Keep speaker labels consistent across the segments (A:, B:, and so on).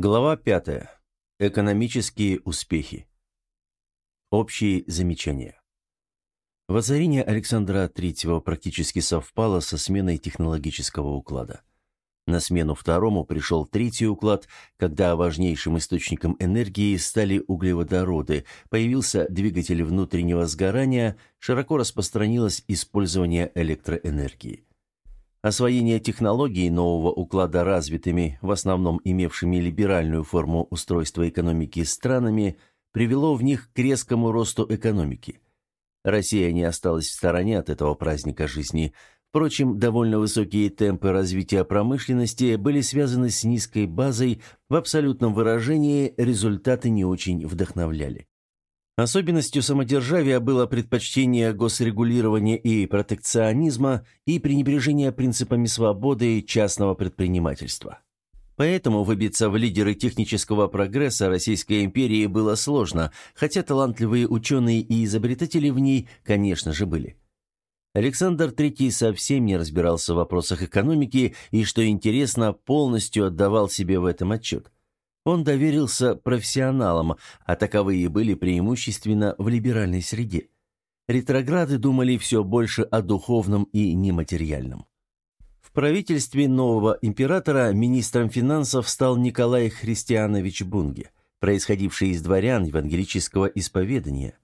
A: Глава 5. Экономические успехи. Общие замечания. Воцарение Александра III практически совпало со сменой технологического уклада. На смену второму пришел третий уклад, когда важнейшим источником энергии стали углеводороды, появился двигатель внутреннего сгорания, широко распространилось использование электроэнергии. Освоение технологий нового уклада развитыми, в основном имевшими либеральную форму устройства экономики странами, привело в них к резкому росту экономики. Россия не осталась в стороне от этого праздника жизни. Впрочем, довольно высокие темпы развития промышленности были связаны с низкой базой, в абсолютном выражении результаты не очень вдохновляли. Особенностью самодержавия было предпочтение госрегулирования и протекционизма и пренебрежение принципами свободы и частного предпринимательства. Поэтому выбиться в лидеры технического прогресса Российской империи было сложно, хотя талантливые ученые и изобретатели в ней, конечно же, были. Александр III совсем не разбирался в вопросах экономики и, что интересно, полностью отдавал себе в этом отчет – он доверился профессионалам, а таковые были преимущественно в либеральной среде. Ретрограды думали все больше о духовном и нематериальном. В правительстве нового императора министром финансов стал Николай Христианович Бунге, происходивший из дворян евангелического исповедания.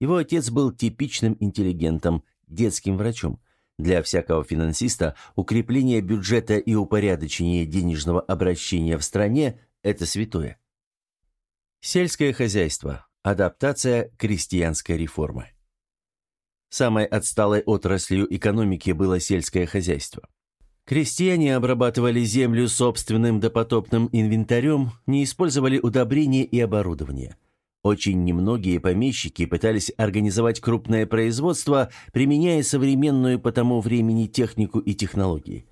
A: Его отец был типичным интеллигентом, детским врачом. Для всякого финансиста укрепление бюджета и упорядочение денежного обращения в стране это святое. Сельское хозяйство. Адаптация крестьянской реформы. Самой отсталой отраслью экономики было сельское хозяйство. Крестьяне обрабатывали землю собственным допотопным инвентарем, не использовали удобрения и оборудование. Очень немногие помещики пытались организовать крупное производство, применяя современную по тому времени технику и технологии.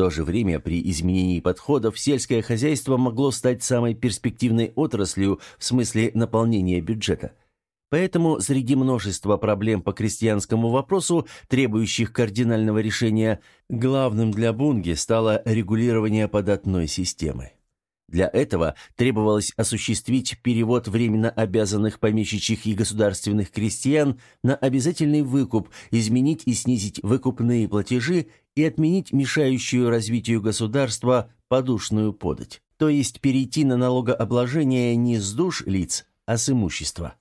A: То же время при изменении подходов сельское хозяйство могло стать самой перспективной отраслью в смысле наполнения бюджета. Поэтому среди множества проблем по крестьянскому вопросу, требующих кардинального решения, главным для Бунги стало регулирование податной системы. Для этого требовалось осуществить перевод временно обязанных помещичьих и государственных крестьян на обязательный выкуп, изменить и снизить выкупные платежи и отменить мешающую развитию государства подушную подать, то есть перейти на налогообложение не с душ лиц, а с имущества.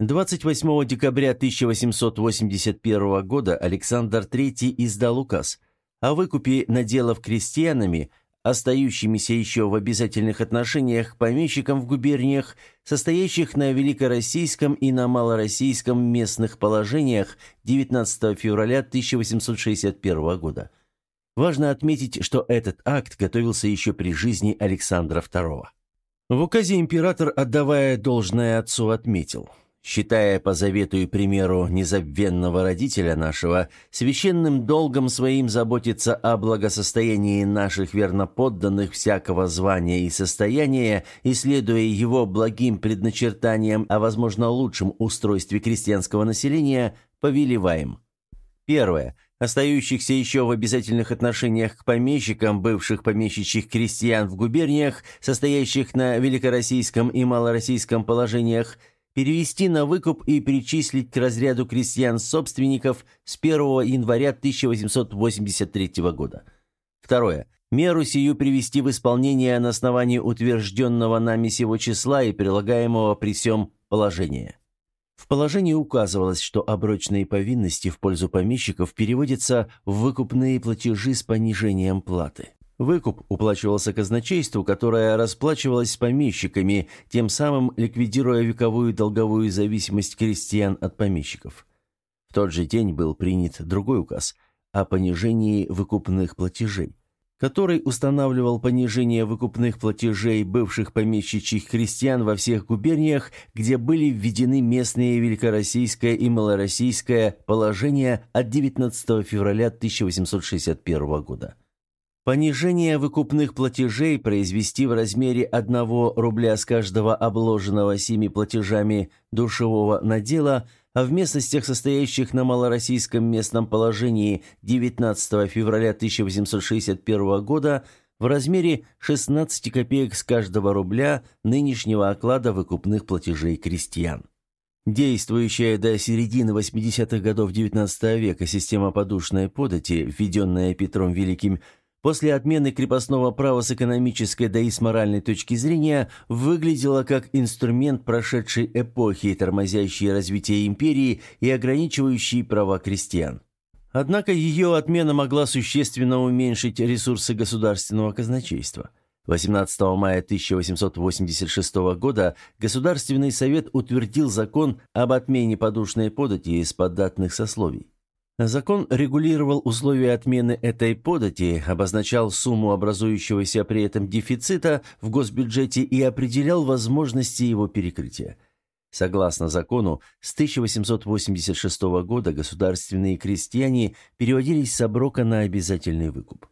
A: 28 декабря 1881 года Александр III издал указ о выкупе наделов крестьянами – остающимися еще в обязательных отношениях помещикам в губерниях, состоящих на великороссийском и на малороссийском местных положениях 19 февраля 1861 года. Важно отметить, что этот акт готовился еще при жизни Александра II. В указе император, отдавая должное отцу, отметил – считая по завету и примеру незабвенного родителя нашего, священным долгом своим заботиться о благосостоянии наших верноподданных всякого звания и состояния, исследуя его благим предначертаниям о, возможно, лучшем устройстве крестьянского населения, повелеваем. Первое. Остающихся еще в обязательных отношениях к помещикам, бывших помещичьих крестьян в губерниях, состоящих на великороссийском и малороссийском положениях – перевести на выкуп и перечислить к разряду крестьян-собственников с 1 января 1883 года. Второе. Меру сию привести в исполнение на основании утвержденного нами сего числа и прилагаемого при всем положения. В положении указывалось, что оброчные повинности в пользу помещиков переводятся в выкупные платежи с понижением платы. Выкуп уплачивался казначейству, которое расплачивалось с помещиками, тем самым ликвидируя вековую долговую зависимость крестьян от помещиков. В тот же день был принят другой указ о понижении выкупных платежей, который устанавливал понижение выкупных платежей бывших помещичьих крестьян во всех губерниях, где были введены местные великороссийское и малороссийское положения от 19 февраля 1861 года. Понижение выкупных платежей произвести в размере 1 рубля с каждого обложенного сими платежами душевого надела, а в местностях, состоящих на малороссийском местном положении 19 февраля 1861 года, в размере 16 копеек с каждого рубля нынешнего оклада выкупных платежей крестьян. Действующая до середины 80-х годов XIX века система подушной подати, введенная Петром Великим, после отмены крепостного права с экономической да и с моральной точки зрения, выглядела как инструмент прошедшей эпохи, тормозящий развитие империи и ограничивающий права крестьян. Однако ее отмена могла существенно уменьшить ресурсы государственного казначейства. 18 мая 1886 года Государственный совет утвердил закон об отмене подушной подати из податных сословий. Закон регулировал условия отмены этой подати, обозначал сумму образующегося при этом дефицита в госбюджете и определял возможности его перекрытия. Согласно закону, с 1886 года государственные крестьяне переводились с оброка на обязательный выкуп.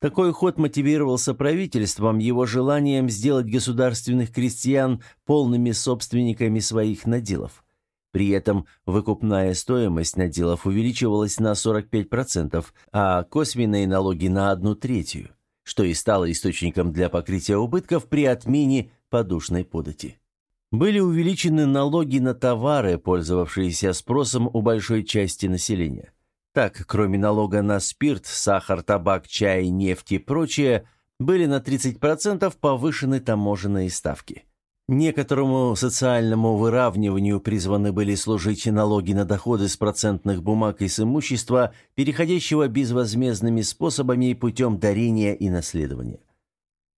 A: Такой ход мотивировался правительством его желанием сделать государственных крестьян полными собственниками своих наделов. При этом выкупная стоимость наделов увеличивалась на 45%, а косвенные налоги на одну третью, что и стало источником для покрытия убытков при отмене подушной подати. Были увеличены налоги на товары, пользовавшиеся спросом у большой части населения. Так, кроме налога на спирт, сахар, табак, чай, нефть и прочее, были на 30% повышены таможенные ставки. Некоторому социальному выравниванию призваны были служить налоги на доходы с процентных бумаг и с имущества, переходящего безвозмездными способами и путем дарения и наследования.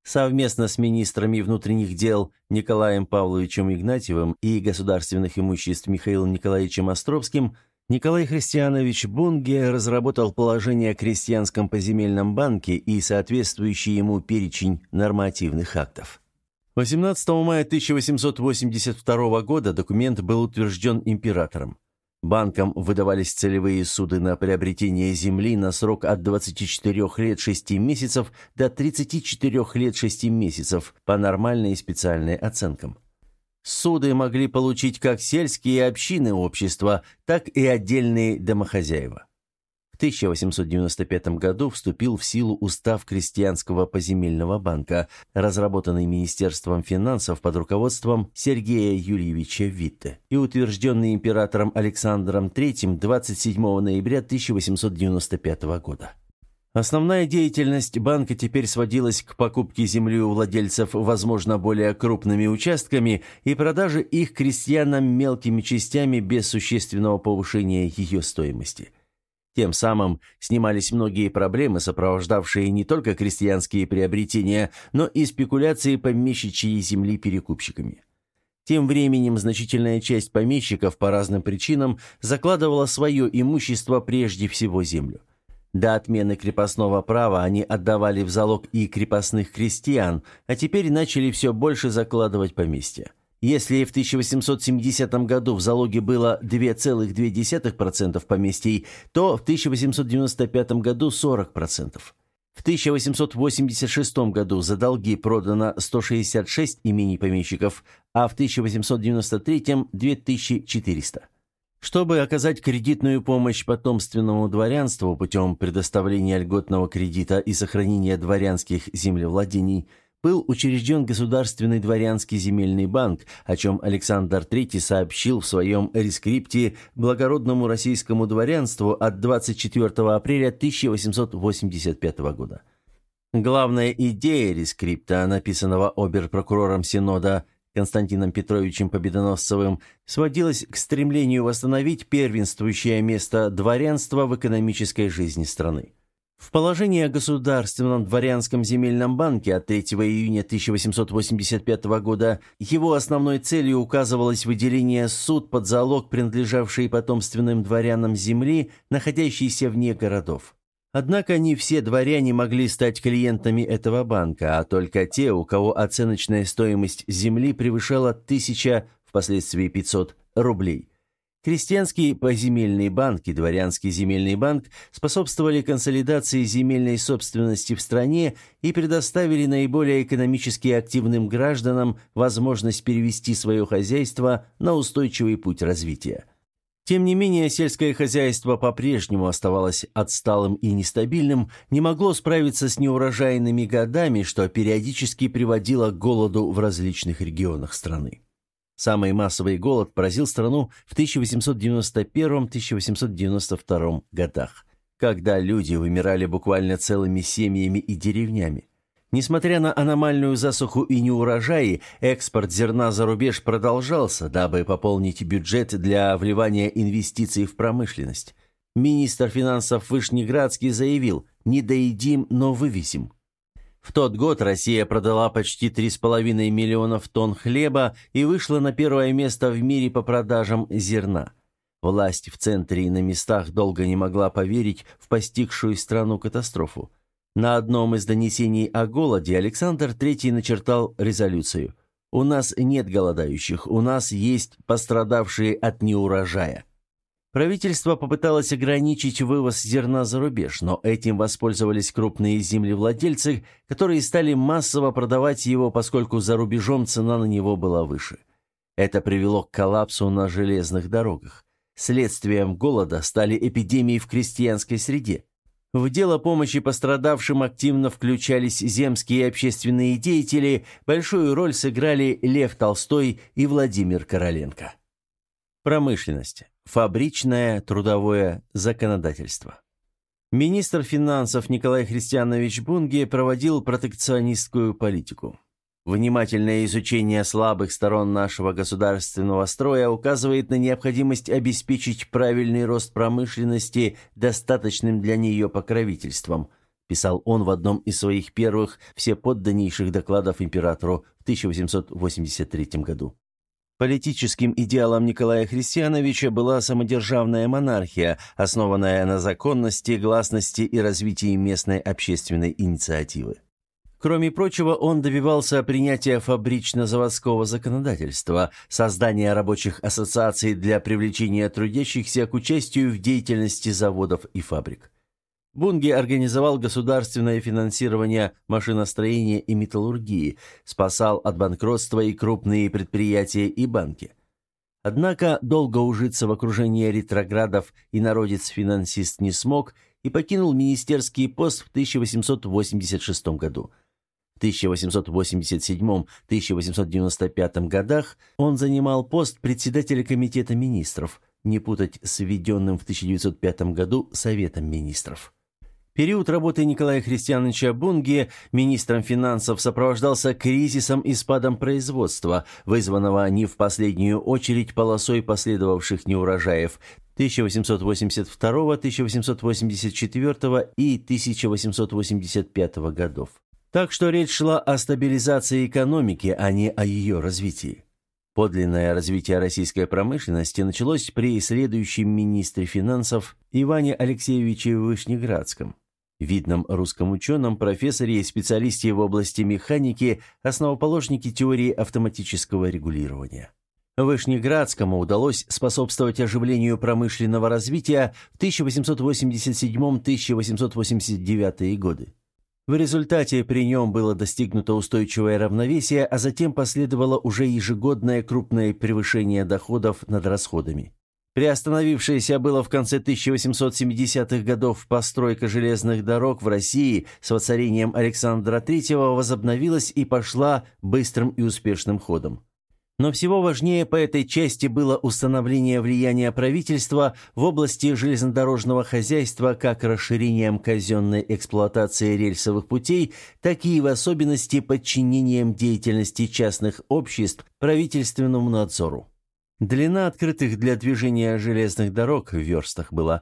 A: Совместно с министрами внутренних дел Николаем Павловичем Игнатьевым и государственных имуществ Михаилом Николаевичем Островским – Николай Христианович Бунге разработал положение о крестьянском поземельном банке и соответствующий ему перечень нормативных актов. 18 мая 1882 года документ был утвержден императором. Банкам выдавались целевые суды на приобретение земли на срок от 24 лет 6 месяцев до 34 лет 6 месяцев по нормальной и специальной оценкам. Суды могли получить как сельские общины общества, так и отдельные домохозяева. В 1895 году вступил в силу Устав Крестьянского поземельного банка, разработанный Министерством финансов под руководством Сергея Юрьевича Витте и утвержденный императором Александром III 27 ноября 1895 года. Основная деятельность банка теперь сводилась к покупке земли у владельцев, возможно, более крупными участками и продаже их крестьянам мелкими частями без существенного повышения ее стоимости. Тем самым снимались многие проблемы, сопровождавшие не только крестьянские приобретения, но и спекуляции помещичьей земли перекупщиками. Тем временем значительная часть помещиков по разным причинам закладывала свое имущество прежде всего землю – до отмены крепостного права они отдавали в залог и крепостных крестьян, а теперь начали все больше закладывать поместья. Если в 1870 году в залоге было 2,2% поместий, то в 1895 году 40%. В 1886 году за долги продано 166 имений помещиков, а в 1893 – 2400. Чтобы оказать кредитную помощь потомственному дворянству путем предоставления льготного кредита и сохранения дворянских землевладений, был учрежден Государственный дворянский земельный банк, о чем Александр III сообщил в своем рескрипте благородному российскому дворянству от 24 апреля 1885 года. Главная идея рескрипта, написанного оберпрокурором Синода Константином Петровичем Победоносцевым сводилось к стремлению восстановить первенствующее место дворянства в экономической жизни страны. В положении о Государственном дворянском земельном банке от 3 июня 1885 года его основной целью указывалось выделение суд под залог принадлежавшей потомственным дворянам земли, находящейся вне городов. Однако не все дворяне могли стать клиентами этого банка, а только те, у кого оценочная стоимость земли превышала 1000, впоследствии 500 рублей. Крестьянский поземельный банк и дворянский земельный банк способствовали консолидации земельной собственности в стране и предоставили наиболее экономически активным гражданам возможность перевести свое хозяйство на устойчивый путь развития. Тем не менее, сельское хозяйство по-прежнему оставалось отсталым и нестабильным, не могло справиться с неурожайными годами, что периодически приводило к голоду в различных регионах страны. Самый массовый голод поразил страну в 1891-1892 годах, когда люди вымирали буквально целыми семьями и деревнями. Несмотря на аномальную засуху и неурожаи, экспорт зерна за рубеж продолжался, дабы пополнить бюджет для вливания инвестиций в промышленность. Министр финансов Вышнеградский заявил «Не доедим, но вывесим». В тот год Россия продала почти 3,5 миллионов тонн хлеба и вышла на первое место в мире по продажам зерна. Власть в центре и на местах долго не могла поверить в постигшую страну катастрофу. На одном из донесений о голоде Александр III начертал резолюцию «У нас нет голодающих, у нас есть пострадавшие от неурожая». Правительство попыталось ограничить вывоз зерна за рубеж, но этим воспользовались крупные землевладельцы, которые стали массово продавать его, поскольку за рубежом цена на него была выше. Это привело к коллапсу на железных дорогах. Следствием голода стали эпидемии в крестьянской среде. В дело помощи пострадавшим активно включались земские и общественные деятели, большую роль сыграли Лев Толстой и Владимир Короленко. Промышленность. Фабричное трудовое законодательство. Министр финансов Николай Христианович Бунге проводил протекционистскую политику. Внимательное изучение слабых сторон нашего государственного строя указывает на необходимость обеспечить правильный рост промышленности достаточным для нее покровительством, писал он в одном из своих первых всеподданнейших докладов императору в 1883 году. Политическим идеалом Николая Христиановича была самодержавная монархия, основанная на законности, гласности и развитии местной общественной инициативы. Кроме прочего, он добивался принятия фабрично-заводского законодательства, создания рабочих ассоциаций для привлечения трудящихся к участию в деятельности заводов и фабрик. Бунги организовал государственное финансирование машиностроения и металлургии, спасал от банкротства и крупные предприятия и банки. Однако долго ужиться в окружении ретроградов и народец-финансист не смог и покинул министерский пост в 1886 году – 1887-1895 годах он занимал пост председателя Комитета министров, не путать с введенным в 1905 году Советом министров. Период работы Николая Христиановича Бунги министром финансов сопровождался кризисом и спадом производства, вызванного не в последнюю очередь полосой последовавших неурожаев 1882, 1884 и 1885 годов. Так что речь шла о стабилизации экономики, а не о ее развитии. Подлинное развитие российской промышленности началось при следующем министре финансов Иване Алексеевиче Вышнеградском, видном русском ученом, профессоре и специалисте в области механики, основоположнике теории автоматического регулирования. Вышнеградскому удалось способствовать оживлению промышленного развития в 1887-1889 годы. В результате при нем было достигнуто устойчивое равновесие, а затем последовало уже ежегодное крупное превышение доходов над расходами. Приостановившаяся было в конце 1870-х годов постройка железных дорог в России с воцарением Александра III возобновилась и пошла быстрым и успешным ходом. Но всего важнее по этой части было установление влияния правительства в области железнодорожного хозяйства как расширением казенной эксплуатации рельсовых путей, так и в особенности подчинением деятельности частных обществ правительственному надзору. Длина открытых для движения железных дорог в верстах была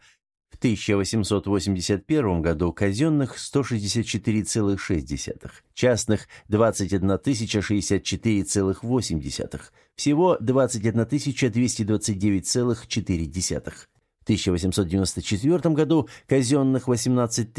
A: в 1881 году казенных 164,6, частных 21 064,8, всего 21 229,4. В 1894 году казенных 18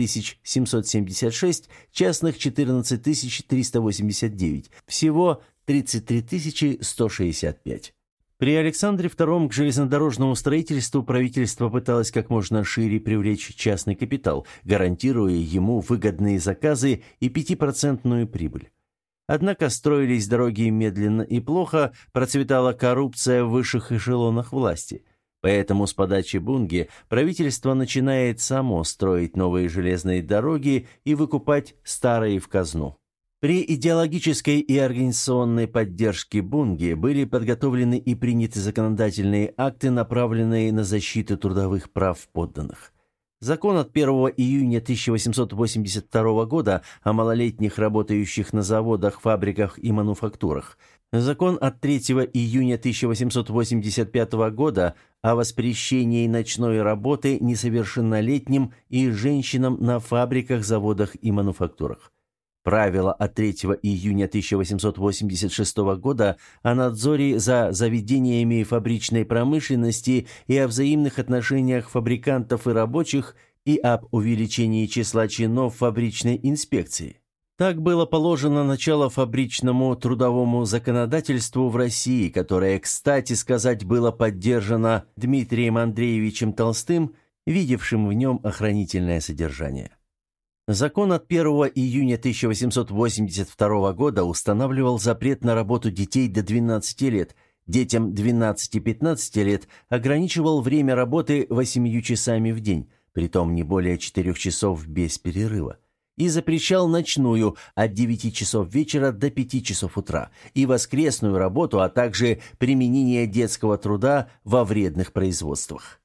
A: 776, частных 14 389, всего 33 165. При Александре II к железнодорожному строительству правительство пыталось как можно шире привлечь частный капитал, гарантируя ему выгодные заказы и пятипроцентную прибыль. Однако строились дороги медленно и плохо, процветала коррупция в высших эшелонах власти. Поэтому с подачи Бунги правительство начинает само строить новые железные дороги и выкупать старые в казну. При идеологической и организационной поддержке Бунги были подготовлены и приняты законодательные акты, направленные на защиту трудовых прав подданных. Закон от 1 июня 1882 года о малолетних работающих на заводах, фабриках и мануфактурах. Закон от 3 июня 1885 года о воспрещении ночной работы несовершеннолетним и женщинам на фабриках, заводах и мануфактурах. Правило от 3 июня 1886 года о надзоре за заведениями фабричной промышленности и о взаимных отношениях фабрикантов и рабочих и об увеличении числа чинов фабричной инспекции. Так было положено начало фабричному трудовому законодательству в России, которое, кстати сказать, было поддержано Дмитрием Андреевичем Толстым, видевшим в нем охранительное содержание. Закон от 1 июня 1882 года устанавливал запрет на работу детей до 12 лет, детям 12-15 лет ограничивал время работы 8 часами в день, притом не более 4 часов без перерыва, и запрещал ночную от 9 часов вечера до 5 часов утра и воскресную работу, а также применение детского труда во вредных производствах.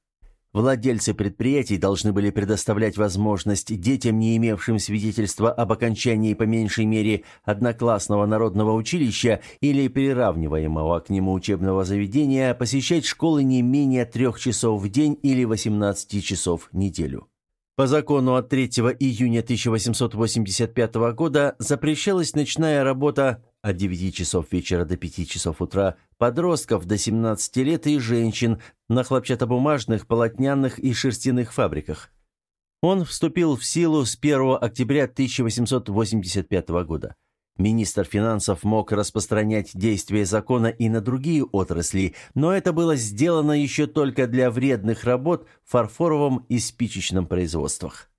A: Владельцы предприятий должны были предоставлять возможность детям, не имевшим свидетельства об окончании по меньшей мере одноклассного народного училища или приравниваемого к нему учебного заведения, посещать школы не менее трех часов в день или 18 часов в неделю. По закону от 3 июня 1885 года запрещалась ночная работа от 9 часов вечера до 5 часов утра, подростков до 17 лет и женщин на хлопчатобумажных, полотняных и шерстяных фабриках. Он вступил в силу с 1 октября 1885 года. Министр финансов мог распространять действие закона и на другие отрасли, но это было сделано еще только для вредных работ в фарфоровом и спичечном производствах.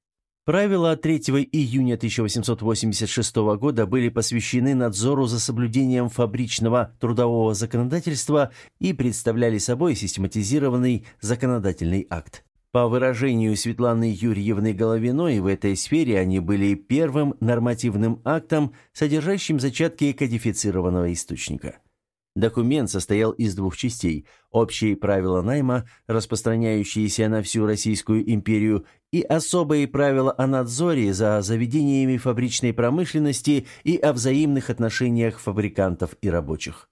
A: Правила 3 июня 1886 года были посвящены надзору за соблюдением фабричного трудового законодательства и представляли собой систематизированный законодательный акт. По выражению Светланы Юрьевны Головиной, в этой сфере они были первым нормативным актом, содержащим зачатки кодифицированного источника. Документ состоял из двух частей – общие правила найма, распространяющиеся на всю Российскую империю, и особые правила о надзоре за заведениями фабричной промышленности и о взаимных отношениях фабрикантов и рабочих.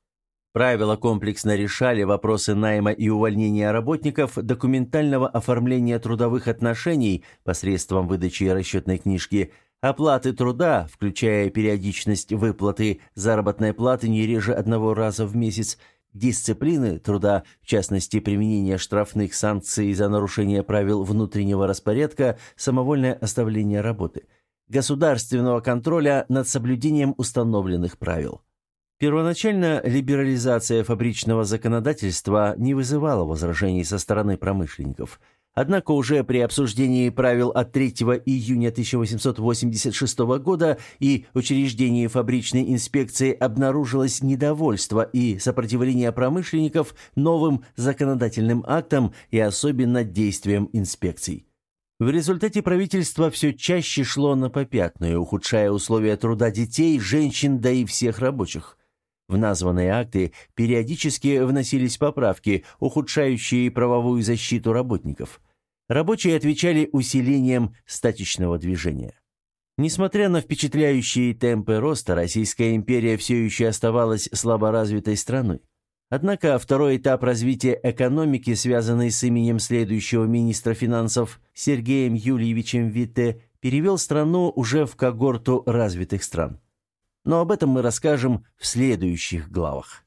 A: Правила комплексно решали вопросы найма и увольнения работников, документального оформления трудовых отношений посредством выдачи расчетной книжки – Оплаты труда, включая периодичность выплаты заработной платы не реже одного раза в месяц, дисциплины труда, в частности применение штрафных санкций за нарушение правил внутреннего распорядка, самовольное оставление работы, государственного контроля над соблюдением установленных правил. Первоначально либерализация фабричного законодательства не вызывала возражений со стороны промышленников – Однако уже при обсуждении правил от 3 июня 1886 года и учреждении фабричной инспекции обнаружилось недовольство и сопротивление промышленников новым законодательным актам и особенно действиям инспекций. В результате правительство все чаще шло на попятную, ухудшая условия труда детей, женщин, да и всех рабочих. В названные акты периодически вносились поправки, ухудшающие правовую защиту работников – Рабочие отвечали усилением статичного движения. Несмотря на впечатляющие темпы роста, Российская империя все еще оставалась слаборазвитой страной. Однако второй этап развития экономики, связанный с именем следующего министра финансов Сергеем Юльевичем Витте, перевел страну уже в когорту развитых стран. Но об этом мы расскажем в следующих главах.